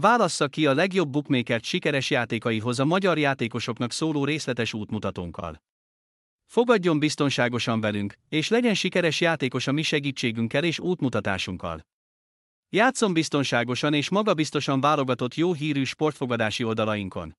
Válassza ki a legjobb bookmakert sikeres játékaihoz a magyar játékosoknak szóló részletes útmutatónkkal. Fogadjon biztonságosan velünk, és legyen sikeres játékos a mi segítségünkkel és útmutatásunkkal. Játszon biztonságosan és magabiztosan válogatott jó hírű sportfogadási oldalainkon.